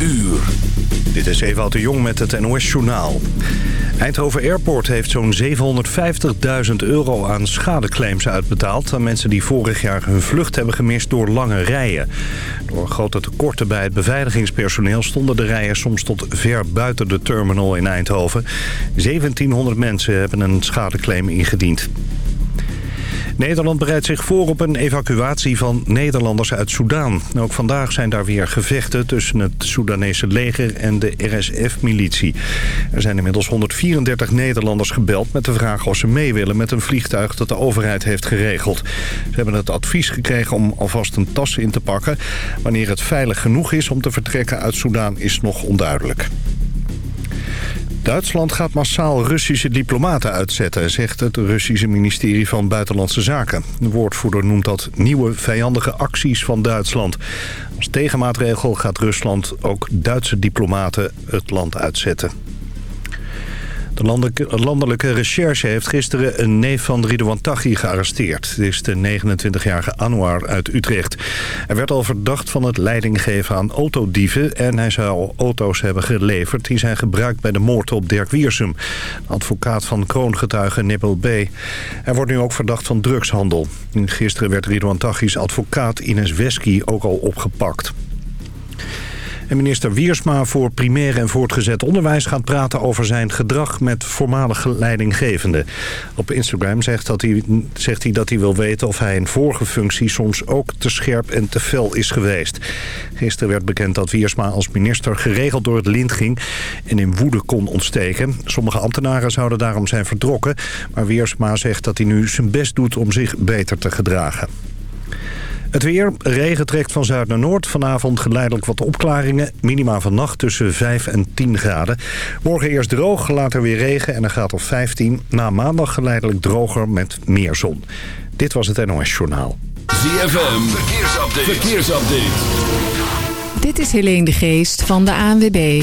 uur. Dit is Ewout de Jong met het NOS-journaal. Eindhoven Airport heeft zo'n 750.000 euro aan schadeclaims uitbetaald... aan mensen die vorig jaar hun vlucht hebben gemist door lange rijen. Door grote tekorten bij het beveiligingspersoneel... stonden de rijen soms tot ver buiten de terminal in Eindhoven. 1700 mensen hebben een schadeclaim ingediend. Nederland bereidt zich voor op een evacuatie van Nederlanders uit Soedan. Ook vandaag zijn daar weer gevechten tussen het Soedanese leger en de RSF-militie. Er zijn inmiddels 134 Nederlanders gebeld met de vraag of ze mee willen met een vliegtuig dat de overheid heeft geregeld. Ze hebben het advies gekregen om alvast een tas in te pakken. Wanneer het veilig genoeg is om te vertrekken uit Soedan is nog onduidelijk. Duitsland gaat massaal Russische diplomaten uitzetten, zegt het Russische ministerie van Buitenlandse Zaken. De woordvoerder noemt dat nieuwe vijandige acties van Duitsland. Als tegenmaatregel gaat Rusland ook Duitse diplomaten het land uitzetten. De landelijke, recherche heeft gisteren een neef van Ridouan Taghi gearresteerd. Dit is de 29-jarige Anwar uit Utrecht. Hij werd al verdacht van het leidinggeven aan autodieven... en hij zou auto's hebben geleverd die zijn gebruikt bij de moord op Dirk Wiersum. Advocaat van kroongetuige Nibbel B. Hij wordt nu ook verdacht van drugshandel. Gisteren werd Ridouan Taghi's advocaat Ines Wesky ook al opgepakt. En minister Wiersma voor primair en voortgezet onderwijs gaat praten over zijn gedrag met voormalige leidinggevenden. Op Instagram zegt, dat hij, zegt hij dat hij wil weten of hij in vorige functie soms ook te scherp en te fel is geweest. Gisteren werd bekend dat Wiersma als minister geregeld door het lint ging en in woede kon ontsteken. Sommige ambtenaren zouden daarom zijn vertrokken, maar Wiersma zegt dat hij nu zijn best doet om zich beter te gedragen. Het weer, regen trekt van zuid naar noord. Vanavond geleidelijk wat opklaringen. Minima vannacht tussen 5 en 10 graden. Morgen eerst droog, later weer regen en een graad of 15. Na maandag geleidelijk droger met meer zon. Dit was het NOS Journaal. ZFM, verkeersupdate. verkeersupdate. Dit is Helene de Geest van de ANWB.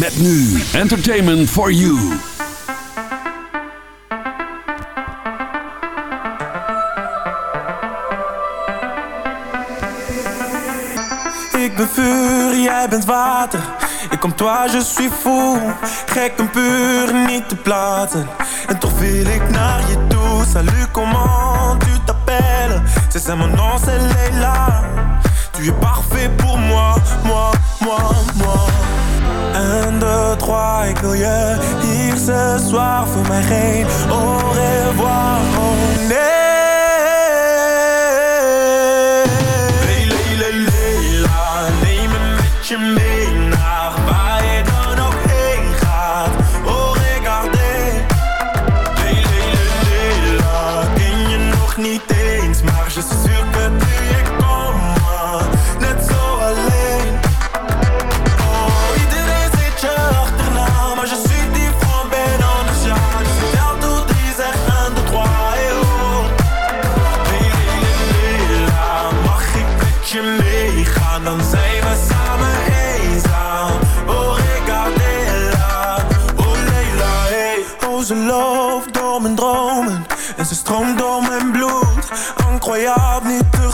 Met nu Entertainment for You. Ik ben vuur, jij bent water. Ik kom toi, je suis fou. Gek en puur, niet te platen. En toch wil ik naar je toe. Salut, comment tu t'appelles? C'est ça mon nom, c'est Leila. Tu es parfait pour moi, moi, moi, moi. 1, 2, 3, ik wil je hier ce soir voor mij geen au revoir, oh.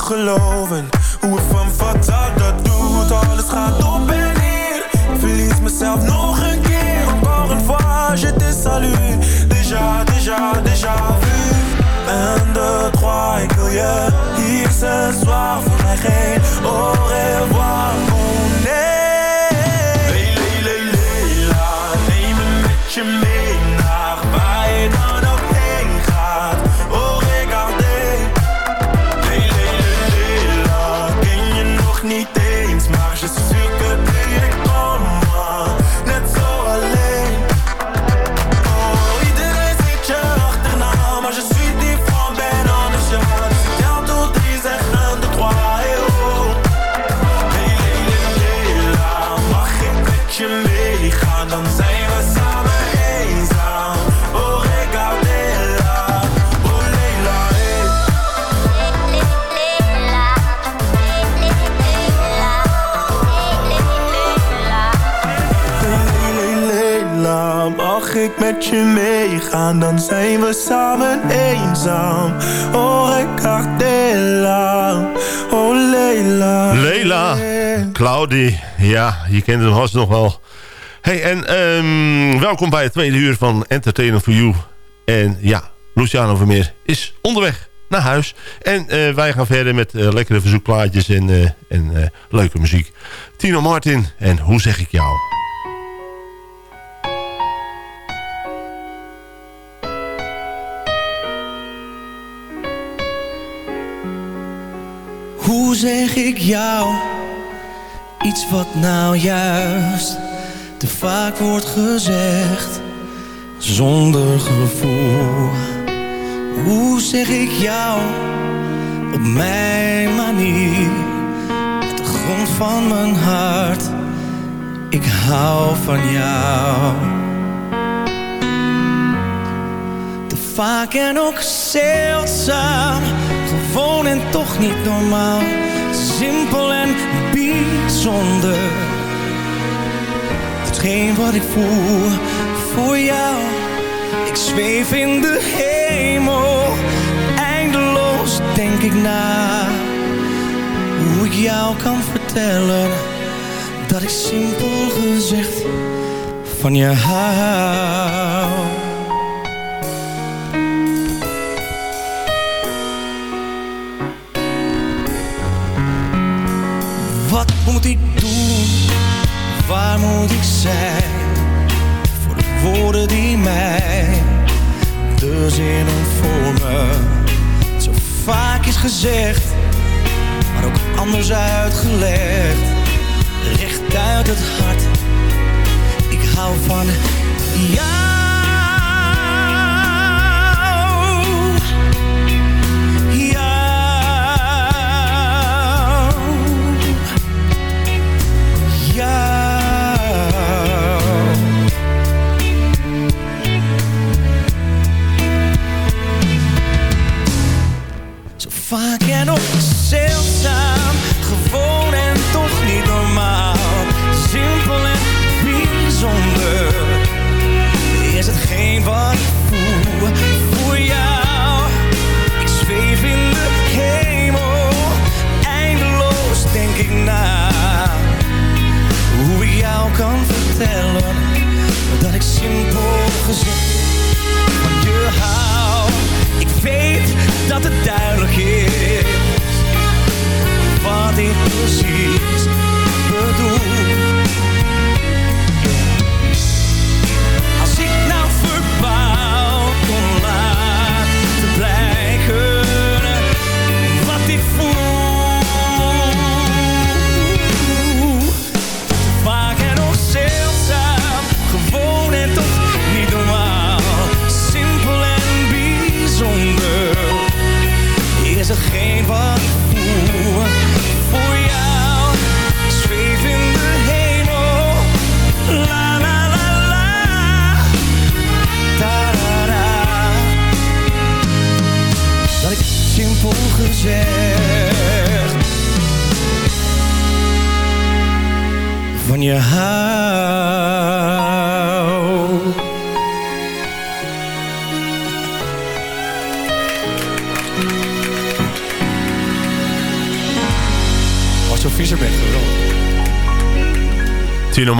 Geloven. Hoe het van fatal dat doet Alles gaat op en neer. Ik mezelf nog een keer. Encore une fois, je te salue Déjà, déjà, déjà vu. Un, deux, trois, ik wil je hier ce soir. Au revoir, met je meegaan? Dan zijn we samen eenzaam. Oh, Recadela, oh Leila. Leila, Claudie, ja, je kent hem vast nog wel. Hey, en ehm, welkom bij het tweede uur van Entertainment for You. En ja, Luciano Vermeer is onderweg naar huis. En eh, wij gaan verder met eh, lekkere verzoekplaatjes en, eh, en leuke muziek. Tino Martin, en hoe zeg ik jou? Zeg ik jou iets wat nou juist te vaak wordt gezegd zonder gevoel? Hoe zeg ik jou op mijn manier met de grond van mijn hart? Ik hou van jou. Te vaak en ook zeldzaam. Gewoon en toch niet normaal. Simpel en bijzonder. Hetgeen wat ik voel voor jou. Ik zweef in de hemel. Eindeloos denk ik na. Hoe ik jou kan vertellen. Dat ik simpel gezegd van je hou. Wat moet ik doen? Waar moet ik zijn? Voor de woorden die mij de zinnen vormen. Zo vaak is gezegd, maar ook anders uitgelegd. Recht uit het hart. Ik hou van jou.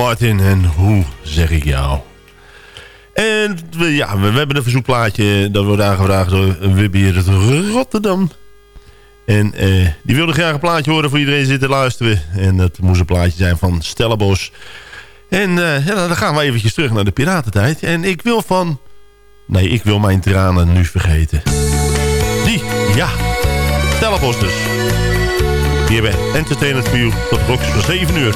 Martin, en hoe zeg ik jou? En ja, we, hebben een verzoekplaatje. Dat wordt aangevraagd door Wibby uit Rotterdam. En eh, die wilde graag een plaatje horen voor iedereen die zit te luisteren. En dat moest een plaatje zijn van Stellenbos. En eh, dan gaan we eventjes terug naar de piratentijd. En ik wil van... Nee, ik wil mijn tranen nu vergeten. Die, ja. Stellenbos dus. Hier bij Entertainment You. Tot klok van 7 uur.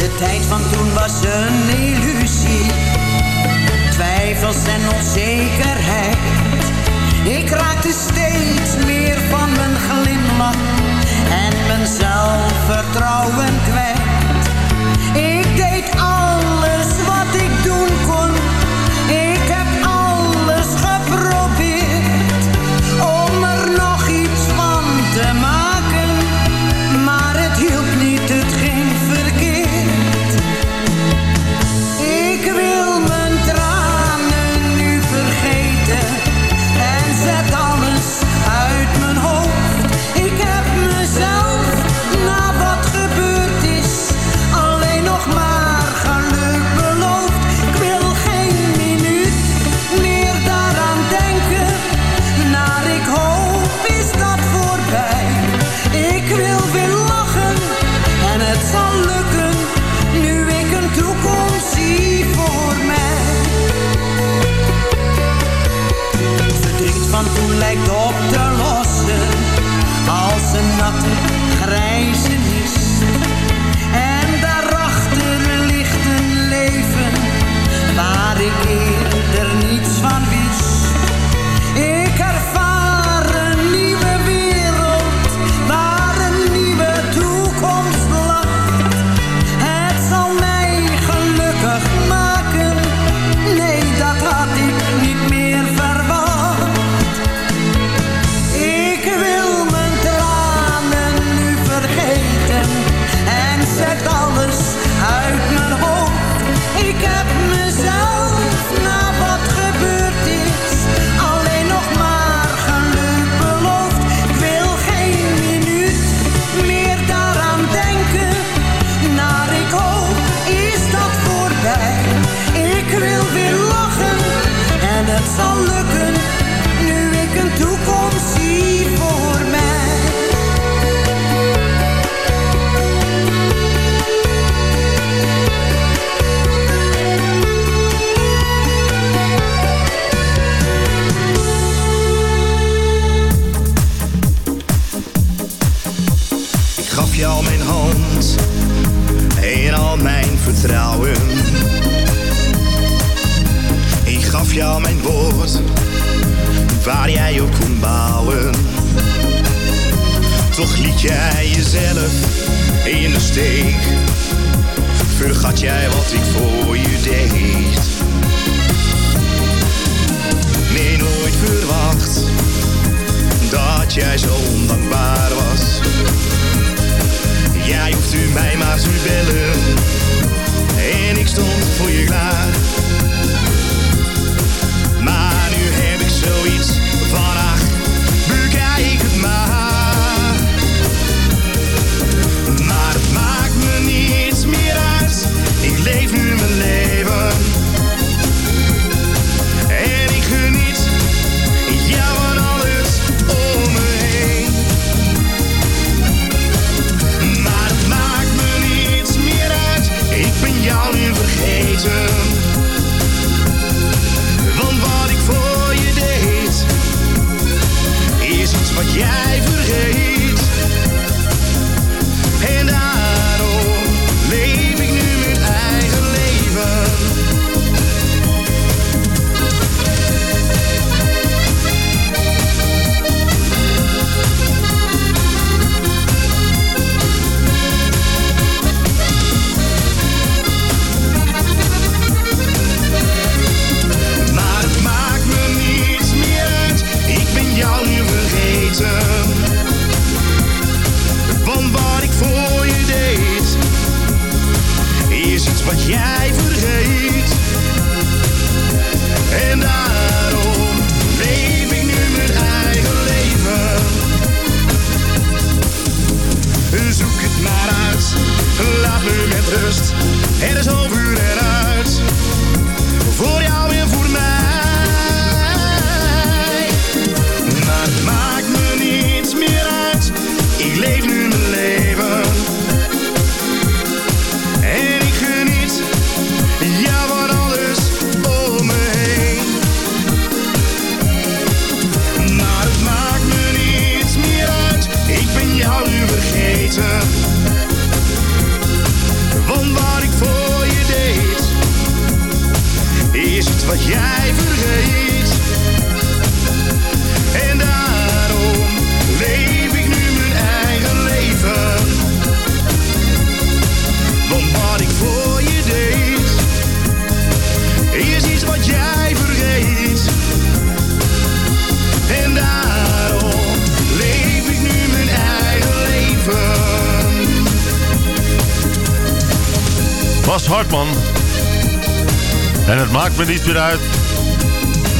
De tijd van toen was een illusie. Twijfels en onzekerheid. Ik raakte steeds meer van mijn glimlach en mijn zelfvertrouwen kwijt. Hartman. En het maakt me niet meer uit.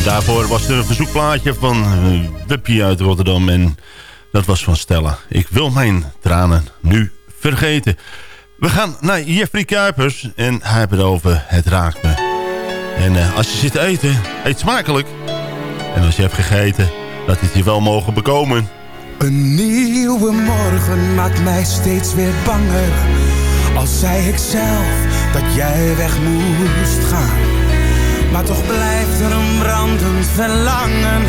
Daarvoor was er een verzoekplaatje van uh, Wuppie uit Rotterdam. En dat was van Stella. Ik wil mijn tranen nu vergeten. We gaan naar Jeffrey Kuipers. En hij heeft het over Het raakt me. En uh, als je zit te eten, eet smakelijk. En als je hebt gegeten, dat het je wel mogen bekomen. Een nieuwe morgen maakt mij steeds weer banger. Al zei ik zelf dat jij weg moest gaan. Maar toch blijft er een brandend verlangen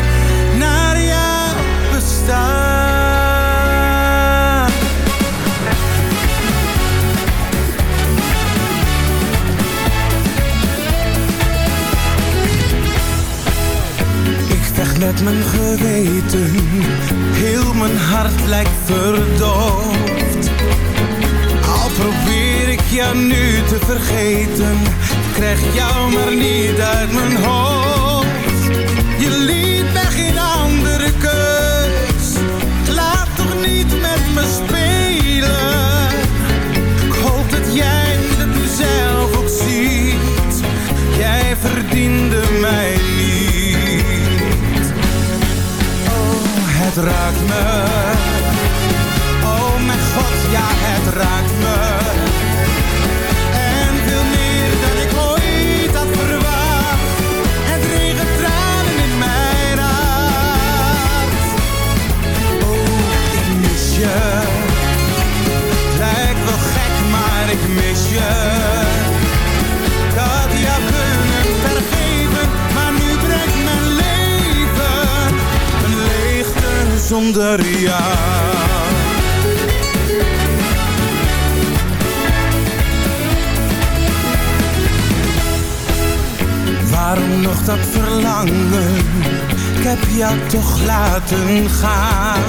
naar jouw bestaan. Ik vecht met mijn geweten, heel mijn hart lijkt verdoofd. Probeer ik jou nu te vergeten, krijg jou maar niet uit mijn hoofd. Je liet mij geen andere keus, laat toch niet met me spelen. Ik hoop dat jij dat nu zelf ook ziet, jij verdiende mij niet. Oh, het raakt me. Ja het raakt me. En veel meer dan ik ooit had verwacht. Het regent tranen in mijn hart. Oh, ik mis je. Lijkt wel gek, maar ik mis je. Had jou kunnen vergeven, maar nu brengt mijn leven een leegte zonder jou. Nog dat verlangen? Ik heb jou toch laten gaan.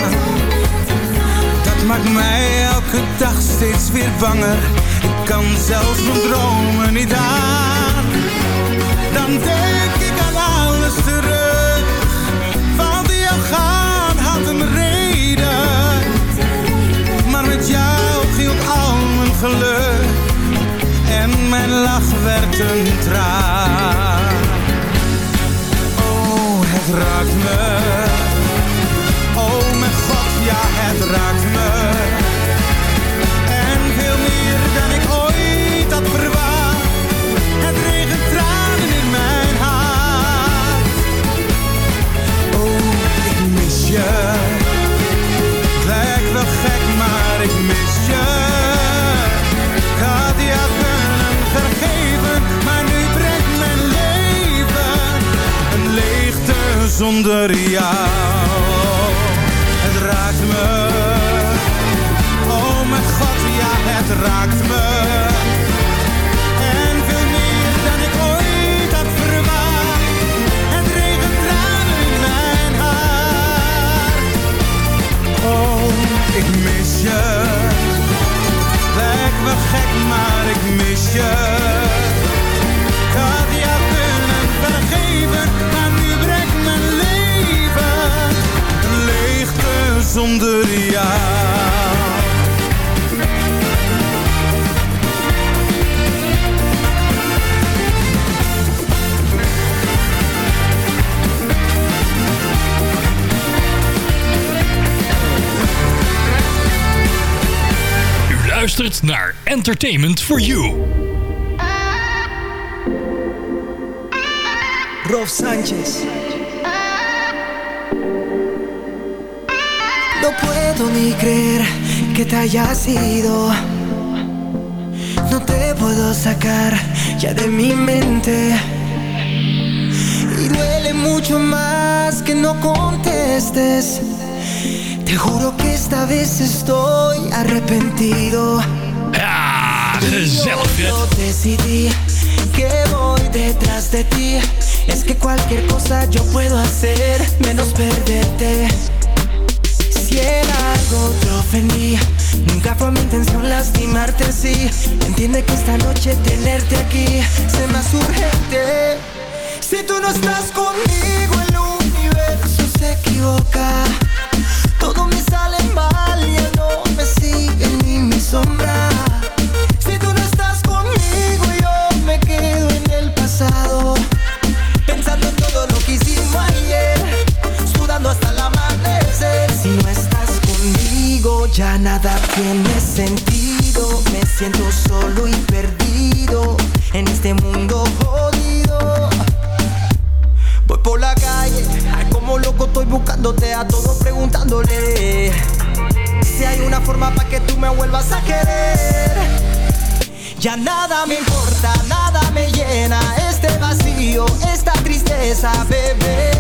Dat maakt mij elke dag steeds weer banger. Ik kan zelfs mijn dromen niet aan. Dan denk ik aan alles terug. Want jou gaan had een reden. Maar met jou viel al mijn geluk. En mijn lach werd een traan. Het raakt me. Oh, mijn god, ja, het raakt me. En veel meer dan ik ooit had verwacht. Het regent tranen in mijn hart. Oh, ik mis je. Het lijkt wel gek, maar ik mis je. Zonder jou. Het raakt me, oh mijn god, ja het raakt me. En veel meer dan ik ooit had verwacht. Het regent tranen in mijn hart. Oh, ik mis je. Lijkt me gek, maar ik mis je. Zonder jou. U luistert naar Entertainment for You. Rolf Sánchez. Puedo ni creer que te hayas ido. No te puedo sacar ya de mi mente. Y duele mucho más que no contestes. Te juro que esta vez estoy arrepentido. Gezellig Yo decidí que voy detrás de ti. Es que cualquier cosa yo puedo hacer, menos perderte. Si en te ofendí, nunca fue mi intención lastimarte así. Entiende que esta noche tenerte aquí se me hace urgente. Si tú no estás conmigo, el universo se equivoca. Todo me sale mal, ya no me sigue ni mi sombra. Ya nada tiene sentido. Me siento solo y perdido en este mundo jodido. Voy por la calle, como loco estoy buscándote a todos preguntándole si hay una forma para que tú me vuelvas a querer. Ya nada me importa, nada me llena este vacío, esta tristeza, bebé.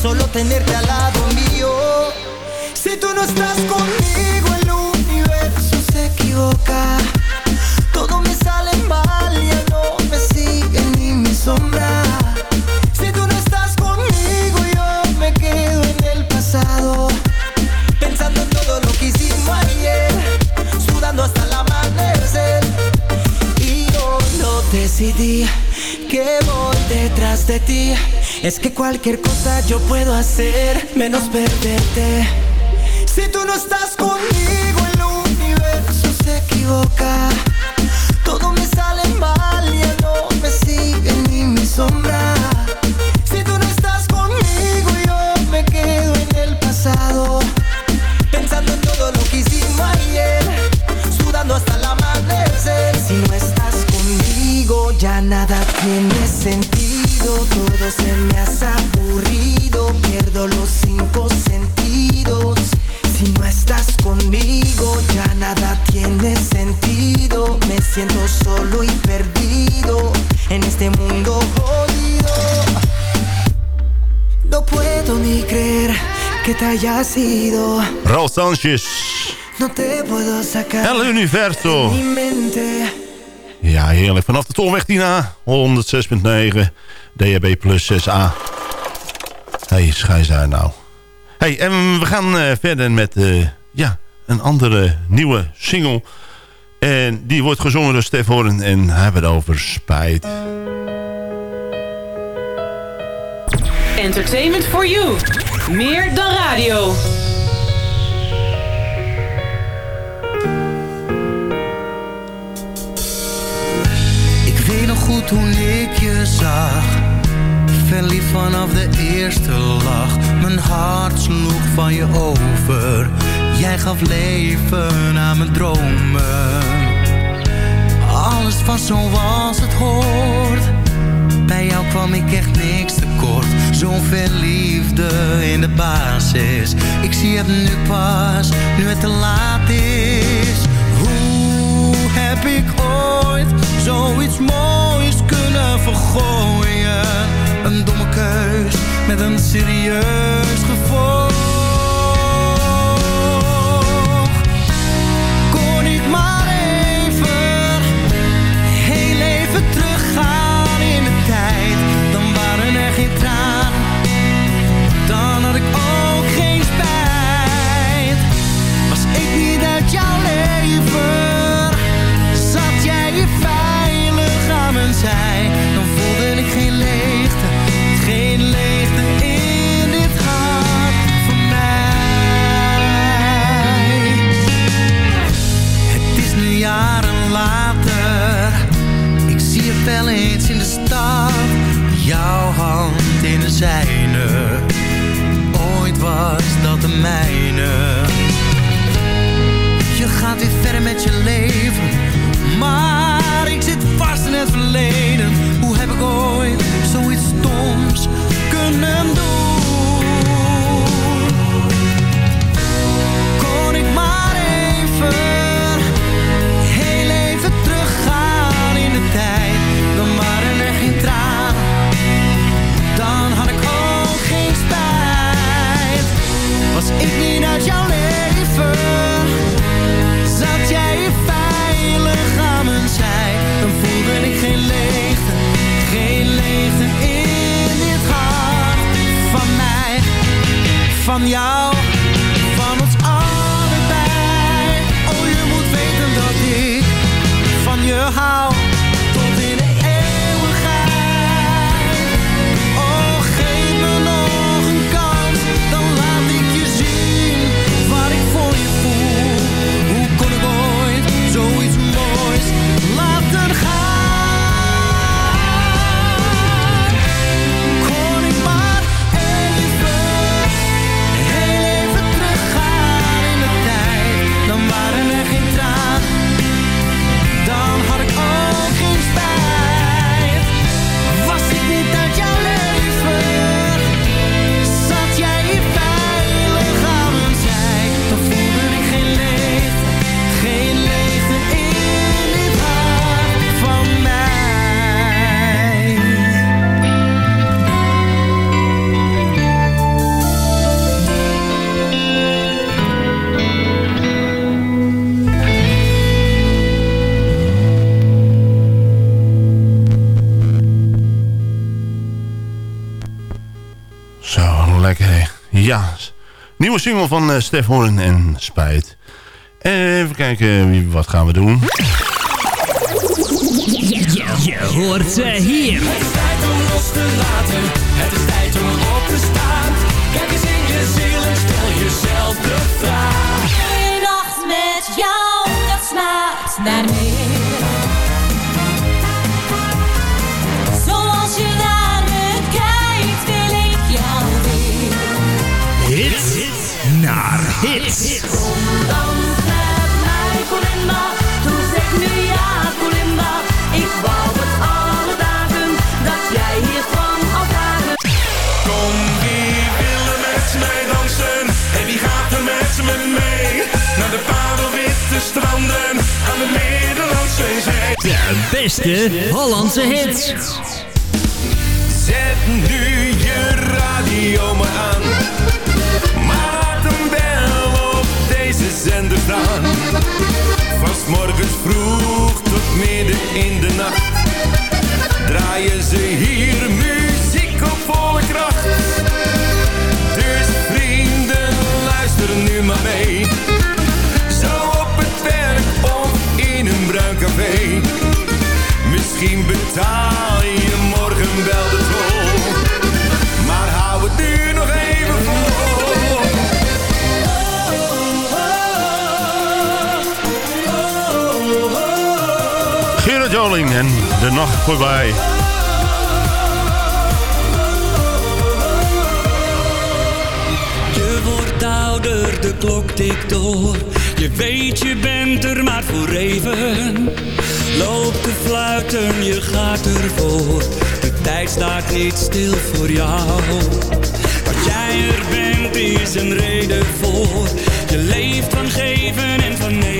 Solo tenerte al lado mío. Si tú no estás conmigo, el universo se equivoca. Todo me sale mal, ya no me sigue ni mi sombra. Si tú no estás conmigo, yo me quedo en el pasado. Pensando en todo lo que hicimos ayer, sudando hasta el amanecer. Y yo lo decidí que voy detrás de ti. Es que cualquier cosa yo puedo hacer, menos perderte. Si tú no estás conmigo, el universo se equivoca. Todo me sale mal, ya no me sigue ni mi sombra. Si tú no estás conmigo, yo me quedo en el pasado. Pensando en todo lo que hicimos ayer, sudando hasta el amanecer. Si no estás conmigo, ya nada tiene sentido. Todo se me hace aburrido, pierdo los cinco sentidos. Conmigo, ya nada tiene sentido. Me siento solo y perdido en este mundo jodido. No puedo ni creer que te hayas ido. Ralf Sanchez. No te puedo sacar El Universo. Ja, heerlijk. Vanaf de Tolweg Tina, 106.9, DHB plus 6A. hey, schijs daar nou. hey, en we gaan uh, verder met uh, ja, een andere nieuwe single. En die wordt gezongen door Stef Horn en hij hebben het over spijt. Entertainment for you. Meer dan radio. Ik weet nog goed toen ik je zag. Verliefd vanaf de eerste lach. Mijn hart sloeg van je over. Jij gaf leven aan mijn dromen. Alles was zoals het hoort. Bij jou kwam ik echt niks tekort. Zoveel liefde in de basis. Ik zie het nu pas, nu het te laat is. Hoe heb ik ooit zoiets moois kunnen vergooien? Een domme keus met een serieus gevolg. Wel eens in de stad. Jouw hand in de zijne, ooit was dat de mijne. Je gaat weer verder met je leven, maar ik zit vast in het verleden. Hoe heb ik ooit zoiets stoms kunnen nieuwe single van uh, Stef Horn en Spijt. Even kijken, wie- wat gaan we doen? Je hoort ze hier. Het is tijd om los te laten, het is tijd om op te staan. Kijk eens in je ziel en stel jezelf de vraag. Een nacht met jou, dat smaakt naar meer. De parelwitte stranden aan de Middellandse Zee. De beste Hollandse hits. Zet nu je radio maar aan. Zender staan. Van morgens vroeg tot midden in de nacht. Draaien ze hier muziek op volle kracht. Dus vrienden, luister nu maar mee. Zo op het werk of in een bruin café. Misschien betaal je morgen wel En de nacht voorbij. Je wordt ouder, de klok tikt door. Je weet je bent er maar voor even. Loop te fluiten, je gaat ervoor. De tijd staat niet stil voor jou. Wat jij er bent is een reden voor. Je leeft van geven en van nemen.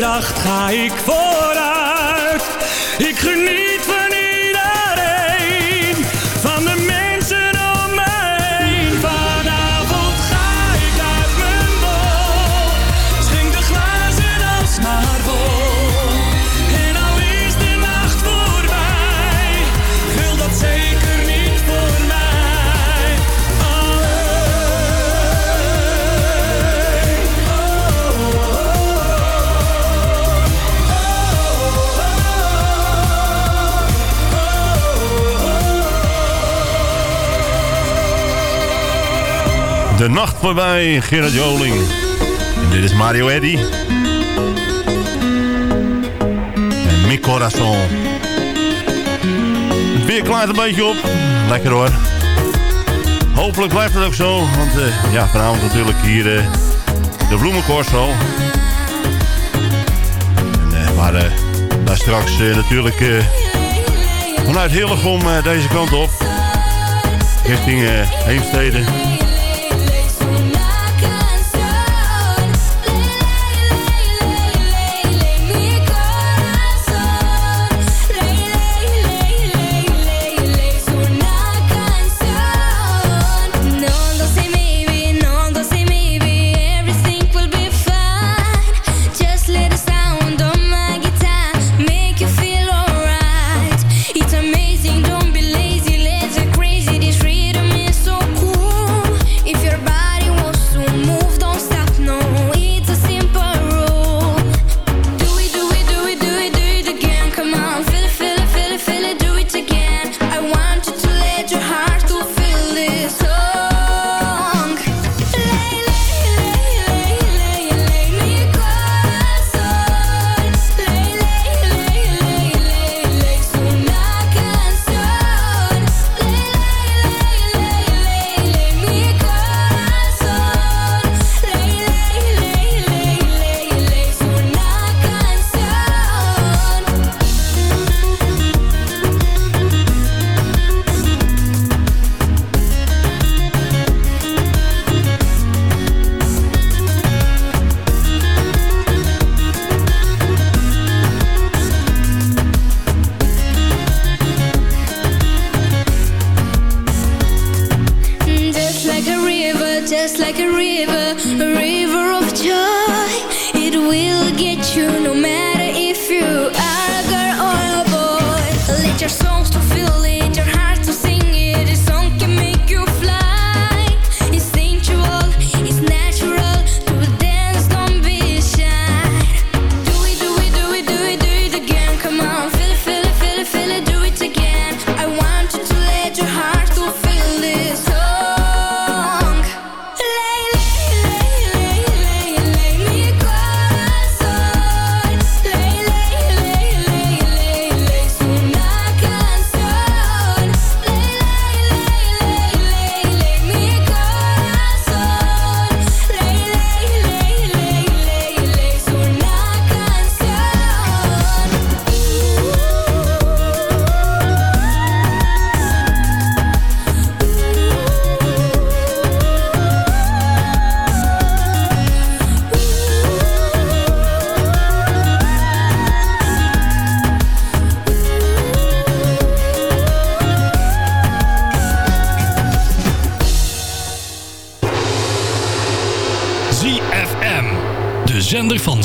Kracht ga ik vooruit. Nacht voorbij, Gerard Joling. Dit is Mario Eddy. En Mi. Het weer klaart een beetje op. Lekker hoor. Hopelijk blijft het ook zo. Want eh, ja, vanavond natuurlijk hier eh, de bloemencorso. En, maar eh, daar straks natuurlijk vanuit Hillegom deze kant op. Richting Heemstede.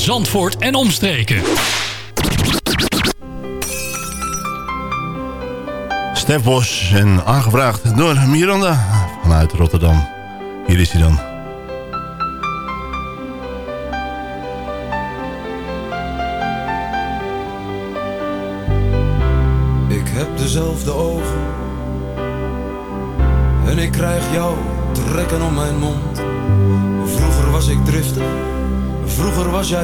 Zandvoort en omstreken. Stef Bos en aangevraagd door Miranda vanuit Rotterdam. Hier is hij dan.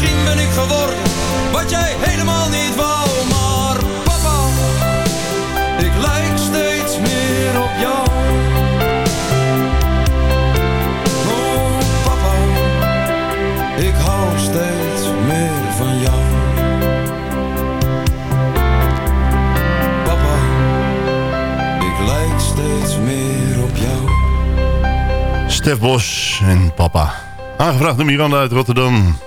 misschien ben ik geworden wat jij helemaal niet wou. Maar papa, ik lijk steeds meer op jou. Oh papa, ik hou steeds meer van jou. Papa, ik lijk steeds meer op jou. Stef Bos en papa. Aangevraagd door Miranda uit Rotterdam.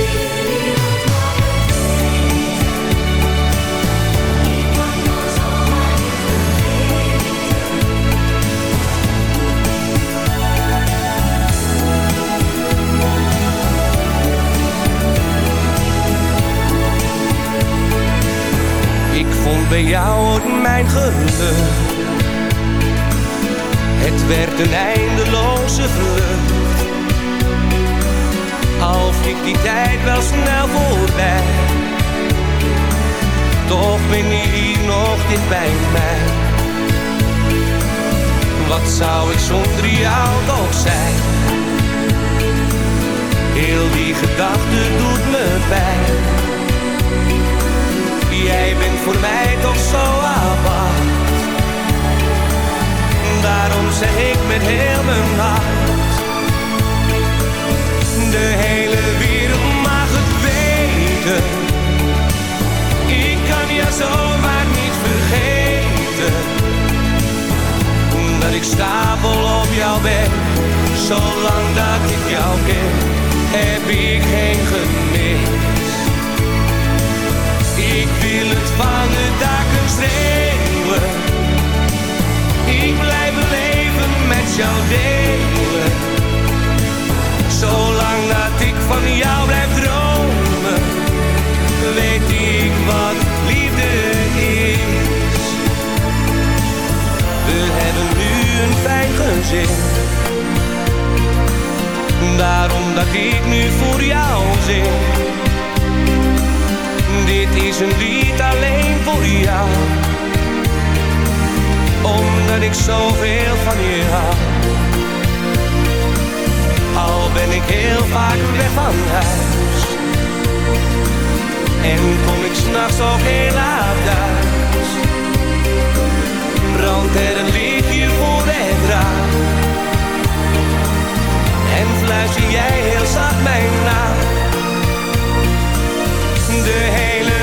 Bij jou ook mijn geluk. Het werd een eindeloze vlucht. Al vliegt die tijd wel snel voorbij. Toch ben je hier nog dicht bij mij. Wat zou ik zonder jou toch zijn? Heel die gedachte doet me pijn. Jij bent voor mij toch zo apart. Daarom zeg ik met heel mijn hart. De hele wereld mag het weten. Ik kan je zomaar niet vergeten. Dat ik stapel op jou ben. Zolang dat ik jou ken, heb ik geen gemis van de daken streelen. Ik blijf leven met jou delen. Zolang dat ik van jou blijf dromen, weet ik wat liefde is. We hebben nu een fijn gezin. Daarom dat ik nu voor jou zing dit is een lied alleen voor jou. Omdat ik zoveel van je hou. Al ben ik heel vaak weg van huis. En kom ik s'nachts ook heel laat thuis. Brandt er een lichtje voor het raam. En fluister jij heel zacht mijn naam. De hele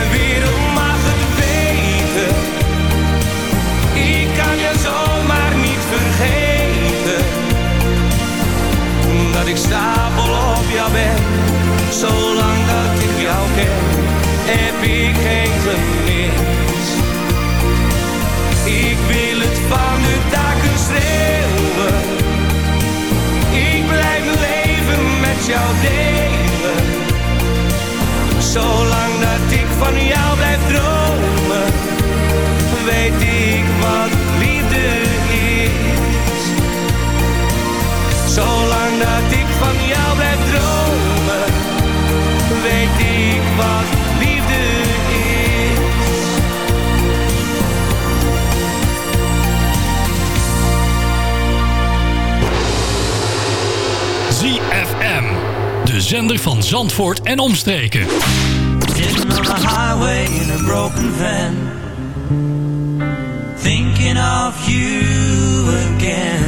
op ben. Zolang dat ik jou ken, heb ik geen gemis. Ik wil het van de daken schreeuwen. Ik blijf leven met jou delen. Zolang dat ik van jou blijf dromen, weet ik wat liefde is. Zolang dat ik van jou blijf weet ik wat liefde is. ZFM. De zender van Zandvoort en omstreken. Sitting on the highway in a broken van Thinking of you again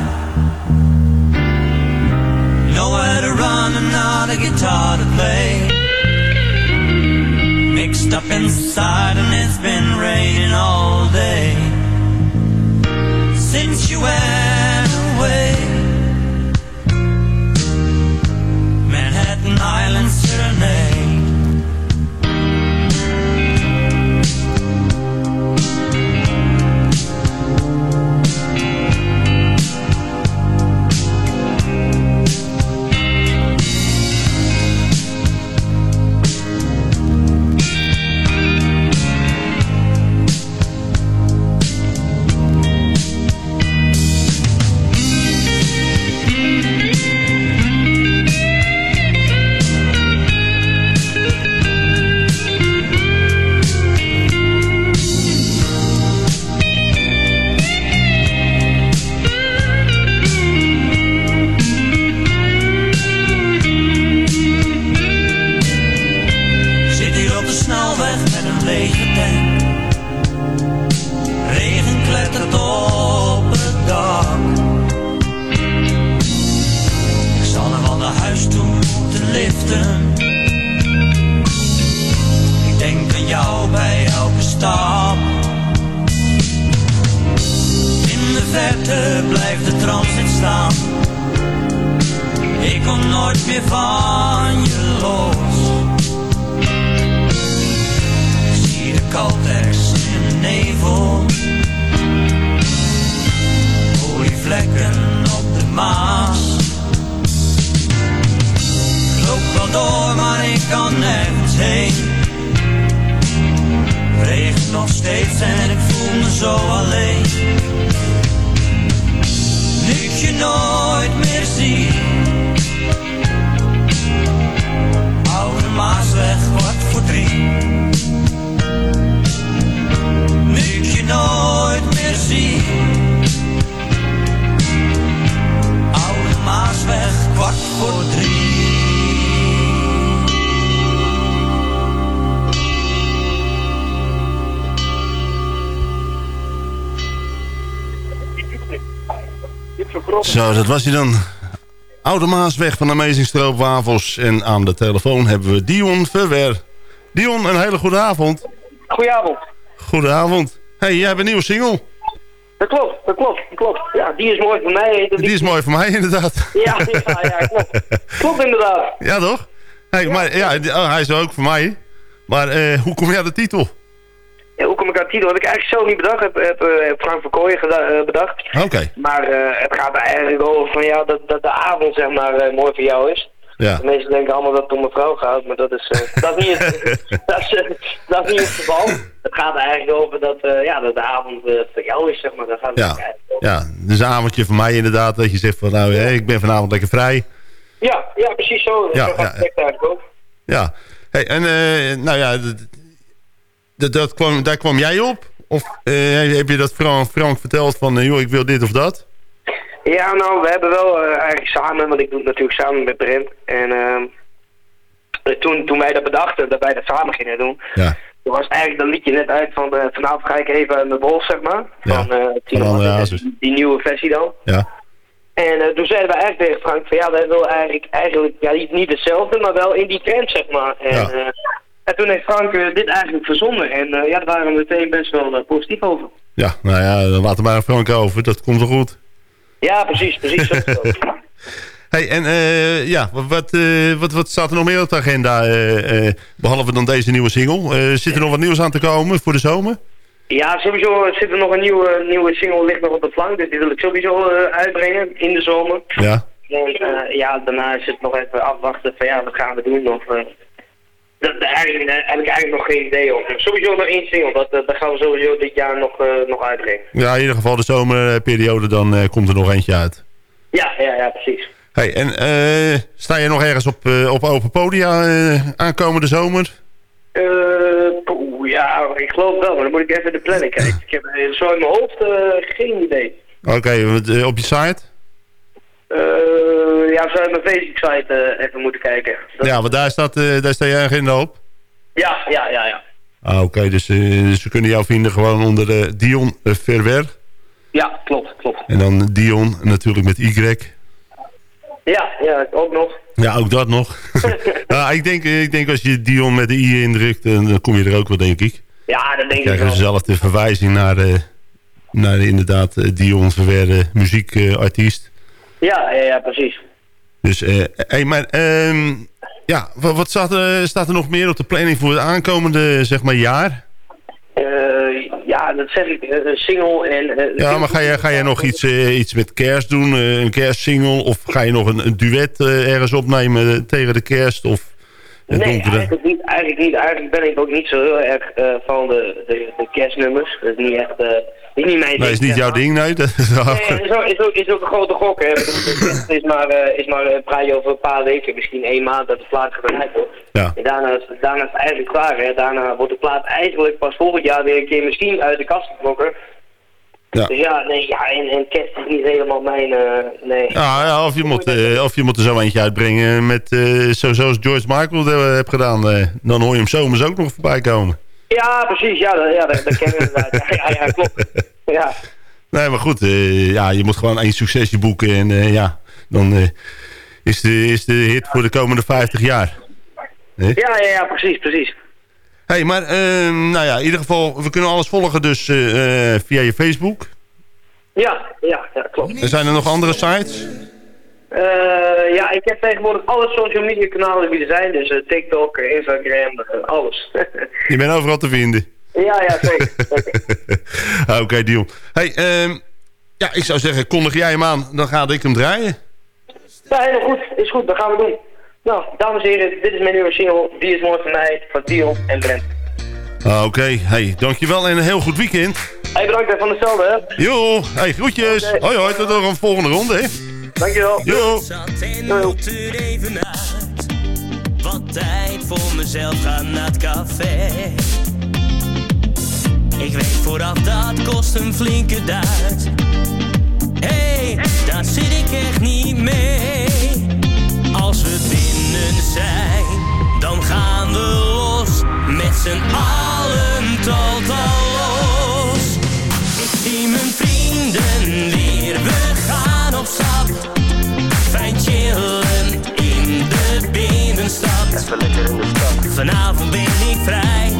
Run and not a guitar to play. Mixed up inside, and it's been raining all day. Since you went away. Manhattan Island Serenade. In de verte blijft de transit staan. Ik kom nooit meer van je los. Zie de Caltex in de nevel. Olievlekken op de Maas. Ik loop wel door, maar ik kan nergens heen. Regent nog steeds en ik voel me zo alleen. Nu ik je nooit meer zie. Oude Maasweg, kwart voor drie. Nu ik je nooit meer zie. Oude Maasweg, kwart voor drie. Zo, dat was hij dan. Oude Maasweg van Amazing Stroopwafels. En aan de telefoon hebben we Dion Verwer. Dion, een hele goede avond. Goedenavond. Goedenavond. hey, jij hebt een nieuwe single. Dat klopt, dat klopt, dat klopt. Ja, die is mooi voor mij. Die is mooi voor mij, inderdaad. Ja, ja, ja klopt. klopt inderdaad. Ja, toch? Hey, maar ja, oh, hij is ook voor mij. Maar eh, hoe kom je aan de titel? Hoe kom ik aan titel? Wat ik eigenlijk zo niet bedacht heb, heb, eh, heb Frank geda- eh, bedacht. Oké. Maar eh, het gaat er eigenlijk over van ja, dat, dat de avond zeg maar mooi voor jou is. Ja. De mensen denken allemaal dat het om een vrouw gaat, maar dat is, dat is, niet, het, dat is, dat is niet het geval. Het gaat er eigenlijk over dat, ja, dat de avond voor jou is, zeg maar. Daar gaat Ja. Ja, dus een avondje voor mij inderdaad. Dat je zegt van nou, hé, ik ben vanavond lekker vrij. Ja, ja, precies zo. Ja, zo gaat ja, het eigenlijk ook. Ja. Hey, en nou ja, dat, kwam, daar kwam jij op? Of eh, heb je dat Frank, Frank verteld van, eh, joh, ik wil dit of dat? Ja, nou, we hebben wel eh, eigenlijk samen, want ik doe het natuurlijk samen met Brent. En ehm, eh, toen, toen wij dat bedachten, dat wij dat samen gingen doen, Ja. toen was eigenlijk dat liedje net uit van vanavond ga ik even de wolf, zeg maar. Ja, Van, Tino Hazes. die, die nieuwe versie dan. Ja. En toen zeiden we eigenlijk tegen Frank van ja, wij willen eigenlijk, eigenlijk ja, niet, niet hetzelfde, maar wel in die trend, zeg maar. En, Ja. En toen heeft Frank eh, dit eigenlijk verzonnen. En eh, ja, daar waren we meteen best wel eh, positief over. Ja, nou ja, dan laten we maar Frank over. Dat komt wel goed. Ja, precies, precies. Hey, en ja, wat, wat, wat, wat staat er nog meer op de agenda? eh, eh, behalve dan deze nieuwe single. Zit er nog wat nieuws aan te komen voor de zomer? Ja, sowieso zit er nog een nieuwe, nieuwe single ligt nog op de flank, dus die wil ik sowieso uitbrengen in de zomer. Ja. En ja, daarna is het nog even afwachten van ja, wat gaan we doen of... eh, dat, daar eigenlijk, heb ik eigenlijk nog geen idee over. Sowieso nog één single, dat, dat, dat gaan we sowieso dit jaar nog, eh, nog uitbrengen. Ja, in ieder geval de zomerperiode, dan eh, komt er nog eentje uit. Ja, ja, ja, precies. Hey, en eh, sta je nog ergens op, eh, op open podia eh, aankomende zomer? Eh, poeh, ja, ik geloof wel, maar dan moet ik even de planning kijken. Ik heb eh, zo in mijn hoofd eh, geen idee. Oké, eh, op je site? Eh, ja, we zouden mijn Facebook-site eh, even moeten kijken. Dat- Ja, want daar staat, eh, daar sta je agenda op. ja, ja, ja, ja. Ah, Oké, dus, eh, dus kunnen jou vinden gewoon onder Dion Verwer. Ja, klopt, klopt. En dan Dion natuurlijk met Y. Ja, ja, ook nog. Ja, ook dat nog. nou, ik, denk, ik denk als je Dion met de I indrukt, dan kom je er ook wel, denk ik. Ja, dat denk ik krijg je wel. dezelfde verwijzing naar, naar inderdaad Dion Verwer, muziekartiest. Ja, ja, ja, precies. Dus, eh hey, maar, ehm, ja, wat, wat staat, er, staat er nog meer op de planning voor het aankomende, zeg maar, jaar? Eh, ja, dat zeg ik, eh, een single en... eh, Ja, maar ga je, ga je nog iets, eh, iets met kerst doen, eh, een kerstsingle? Of ga je nog een, een duet eh, ergens opnemen eh, tegen de kerst? Of het Nee, donkere? eigenlijk niet, eigenlijk niet. Eigenlijk ben ik ook niet zo heel erg eh, van de, de, de kerstnummers. Dat is niet echt, eh, is niet mijn Nee, is ding, niet jouw ding, nee? Dat is wel- Nee, is ook, is, ook, is ook een grote gok, hè. Kerst is maar, eh, is maar eh, praat je over een paar weken, misschien één maand dat de plaat gedraaid wordt. Ja. En daarna is, daarna is het eigenlijk klaar, hè. Daarna wordt de plaat eigenlijk pas volgend jaar weer een keer misschien uit de kast getrokken. Ja. Dus ja, nee, ja, en, en kerst is niet helemaal mijn, eh, nee. Ja, ja, of, je moet, eh, of je moet er zo eentje uitbrengen met, eh, zo, zoals George Michael dat heeft gedaan. dan hoor je hem zomers ook nog voorbij komen. Ja, precies, ja, dat, ja, dat, dat. Ja, ja, ja, klopt. Ja. Nee, maar goed, ja, je moet gewoon één succesje boeken. En ja, dan is, de, is de hit voor de komende 50 jaar. Ja, ja, ja, precies, precies. Hey, maar ehm, nou ja, in ieder geval, we kunnen alles volgen dus eh, eh, via je Facebook. Ja, ja, ja, klopt. Er zijn er nog andere sites? Eh, ja, ik heb tegenwoordig alle social media kanalen die er zijn. Dus TikTok, Instagram, alles. Je bent overal te vinden. ja, ja, zeker. Ah, Oké, deal. Hey, ehm, ja, ik zou zeggen, kondig jij hem aan, dan ga ik hem draaien. Ja, helemaal goed. Is goed, dat gaan we doen. Nou, dames en heren, dit is mijn nieuwe single. Die is mooi van mij, van Dion en Brent. Ah, Oké, hey, dankjewel en een heel goed weekend. Hey, bedankt van hetzelfde, hè. Jo, hey, groetjes. Hoi hoi, tot een volgende ronde, hè. Dankjewel. Jo. Er even uit. Wat tijd voor mezelf gaan naar het café. Ik weet vooraf dat kost een flinke duit. Hey, daar zit ik echt niet mee. Als we binnen zijn, dan gaan we los. Met z'n allen totaal los. Ik zie mijn vrienden weer, we gaan op stap. Fijn chillen in de binnenstad. Even lekker in de stad. Vanavond ben ik vrij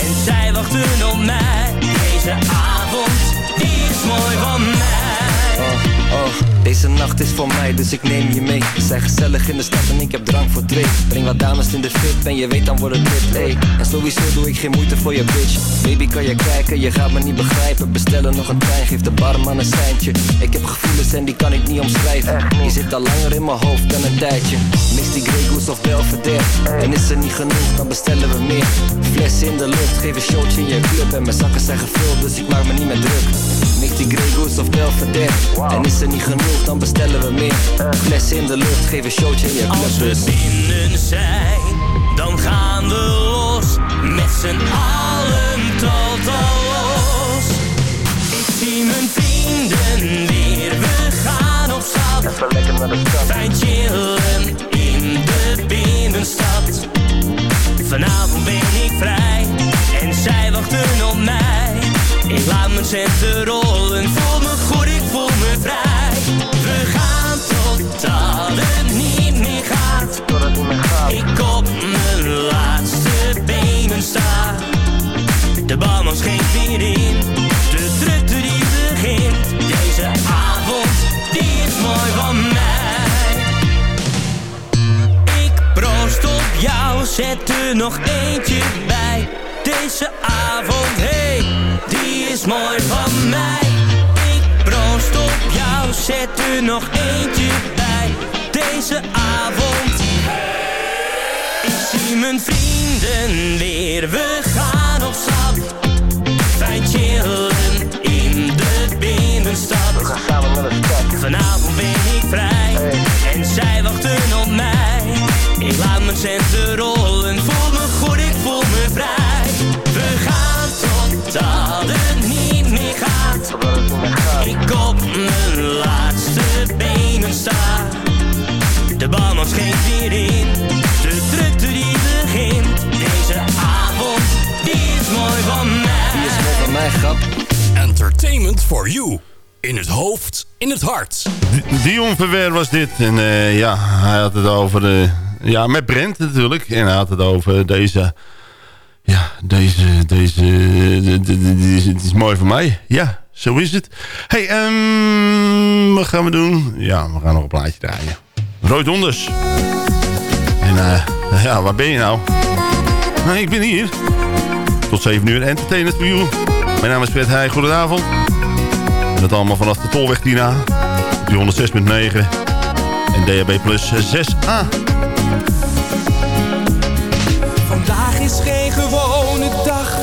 en zij wachten op mij. Deze avond is mooi van Deze nacht is voor mij, dus ik neem je mee. We zijn gezellig in de stad en ik heb drank voor twee. Breng wat dames in de fit en je weet dan wordt het dit. En sowieso doe ik geen moeite voor je bitch. Baby kan je kijken, je gaat me niet begrijpen. Bestellen nog een trein, geef de barman een seintje. Ik heb gevoelens en die kan ik niet omschrijven. Je zit al langer in mijn hoofd dan een tijdje. Mix die Grey of Belvedere. En is er niet genoeg, dan bestellen we meer. Fles in de lucht, geef een showtje in je club. En mijn zakken zijn gevuld, dus ik maak me niet meer druk. Mix die Grey of Belvedere. En is er niet genoeg, dan bestellen we meer Fles in de lucht, geef een showtje in je club Als we binnen zijn, dan gaan we los. Met z'n allen totaal los. Ik zie mijn vrienden weer, we gaan op stap. Even lekker naar de stad. Fijn chillen in de binnenstad. Vanavond ben ik vrij en zij wachten op mij. Ik laat mijn centen rollen, voel me goed, ik voel me vrij. Totdat het niet meer gaat. Ik op mijn laatste benen sta. De barman schenkt weer in, de drukte die begint. Deze avond, die is mooi van mij. Ik proost op jou, zet er nog eentje bij. Deze avond, hey, die is mooi van mij. Zet er nog eentje bij. Deze avond, ik zie mijn vrienden weer, we gaan op stap. Fijn chillen in de binnenstad. Vanavond ben ik vrij en zij wachten op mij. Ik laat mijn centen rollen, voel De in, de drukte die begint. Deze avond, die is mooi van mij. Die is mooi van mij, grap. Entertainment for you. In het hoofd, in het hart. Dion Verwer was dit. En eh, ja, hij had het over... eh, ja, met Brent natuurlijk. En hij had het over deze... Ja, deze... deze de- de- de- de- het is mooi voor mij. Ja, zo is het. hey, ehm, wat gaan we doen? Ja, we gaan nog een plaatje draaien. Roy Donders. En eh, ja, waar ben je nou? Nou, ik ben hier. Tot 7 uur Entertainment for you. Mijn naam is Fred Heij. Goedenavond. En dat allemaal vanaf de Tolweg Tina. Die 106.9. En DHB Plus 6A. Vandaag is geen gewone dag.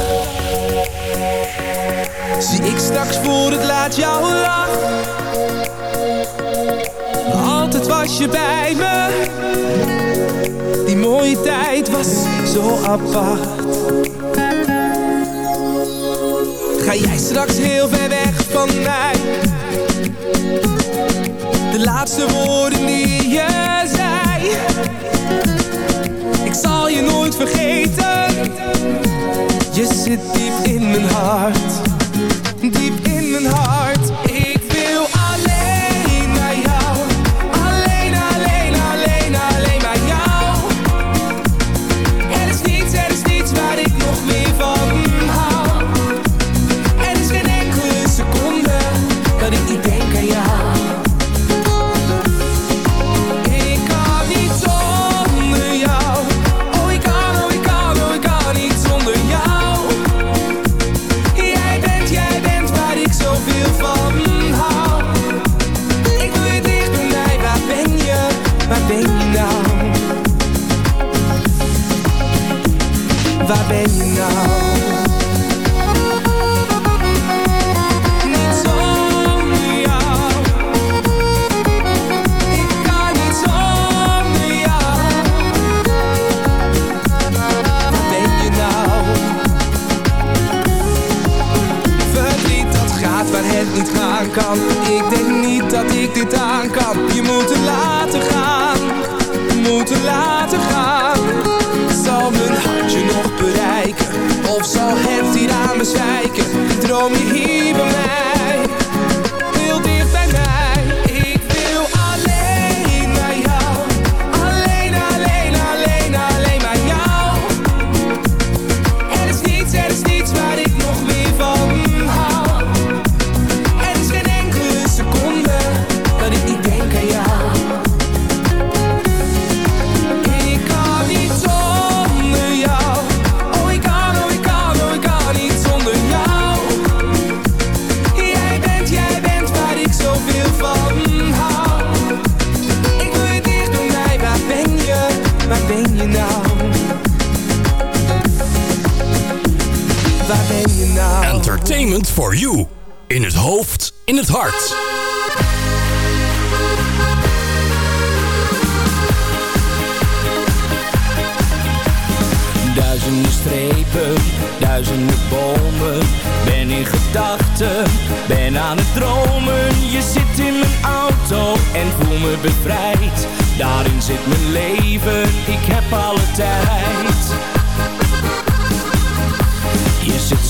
Zie ik straks voor het laat jouw lach. Was je bij me. Die mooie tijd was zo apart. Ga jij straks heel ver weg van mij? De laatste woorden die je zei. Ik zal je nooit vergeten. Je zit diep in mijn hart. Diep in mijn hart. Duizenden strepen, duizenden bomen. Ben in gedachten, ben aan het dromen. Je zit in mijn auto en voel me bevrijd. Daarin zit mijn leven, ik heb alle tijd.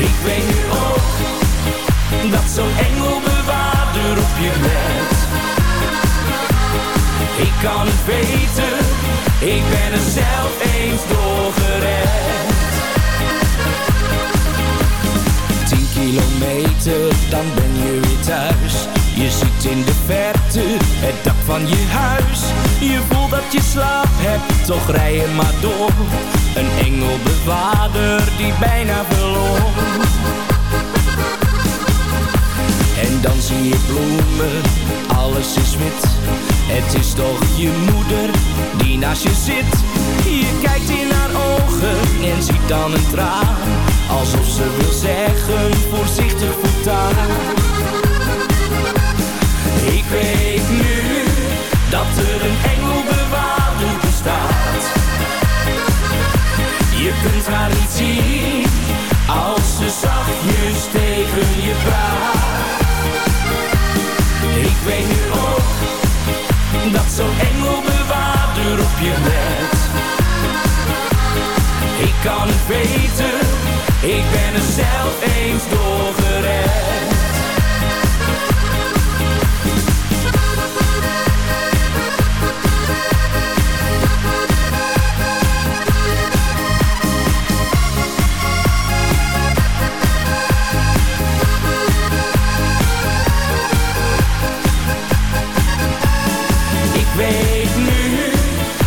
Ik weet nu ook, dat zo'n engelbewaarder op je let. Ik kan het weten, ik ben er zelf eens doorgered. Tien kilometer, dan ben je weer thuis. Je ziet in de verte het dak van je huis. Je voelt dat je slaap hebt, toch rij je maar door. Engelbewaarder die bijna verloor. En dan zie je bloemen, alles is wit. Het is toch je moeder die naast je zit. Je kijkt in haar ogen en ziet dan een traan. Alsof ze wil zeggen, voorzichtig voortaan. Ik weet nu, dat er een engelbewaarder bestaat. Je kunt haar niet zien, als ze zachtjes tegen je praat. Ik weet nu ook, dat zo'n engelbewaarder op je let. Ik kan het weten, ik ben er zelf eens doorgered.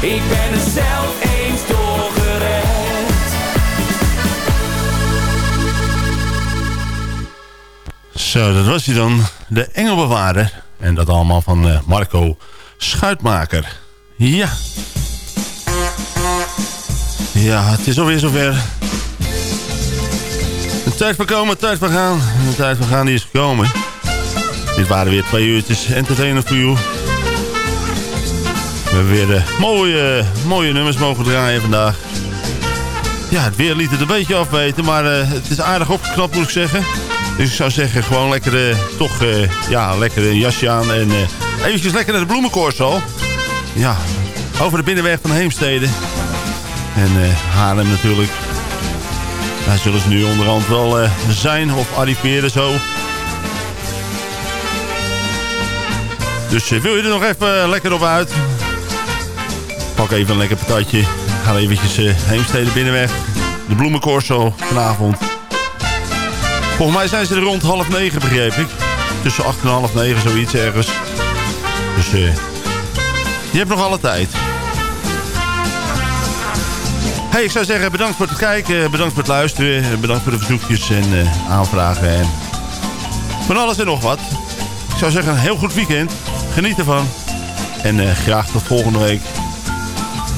ik ben er zelf eens doorgered. Zo, dat was hij dan. De Engelbewaarder. En dat allemaal van eh, Marco Schuitmaker. Ja. Ja, het is alweer zover. De tijd van komen, tijd van gaan. De tijd van gaan die is gekomen. Dit waren weer twee uurtjes entertainer voor you. We hebben weer eh, mooie, mooie nummers mogen draaien vandaag. Ja, het weer liet het een beetje afweten, maar eh, het is aardig opgeknapt moet ik zeggen. Dus ik zou zeggen, gewoon lekker, eh, toch, ja, lekker een jasje aan en eventjes lekker naar de bloemenkoers al. Ja, over de binnenweg van Heemstede. En Haarlem natuurlijk. Daar zullen ze nu onderhand wel zijn of arriveren zo. Dus wil je er nog even lekker op uit? Pak even een lekker patatje. Ga eventjes eh, Heemstede binnenweg. De bloemencorso vanavond. Volgens mij zijn ze er rond half negen, begreep ik. Tussen acht en half negen, zoiets ergens. Dus eh, je hebt nog alle tijd. Hey, ik zou zeggen bedankt voor het kijken, bedankt voor het luisteren, bedankt voor de verzoekjes en eh, aanvragen en van alles en nog wat. Ik zou zeggen een heel goed weekend, geniet ervan en eh, graag tot volgende week.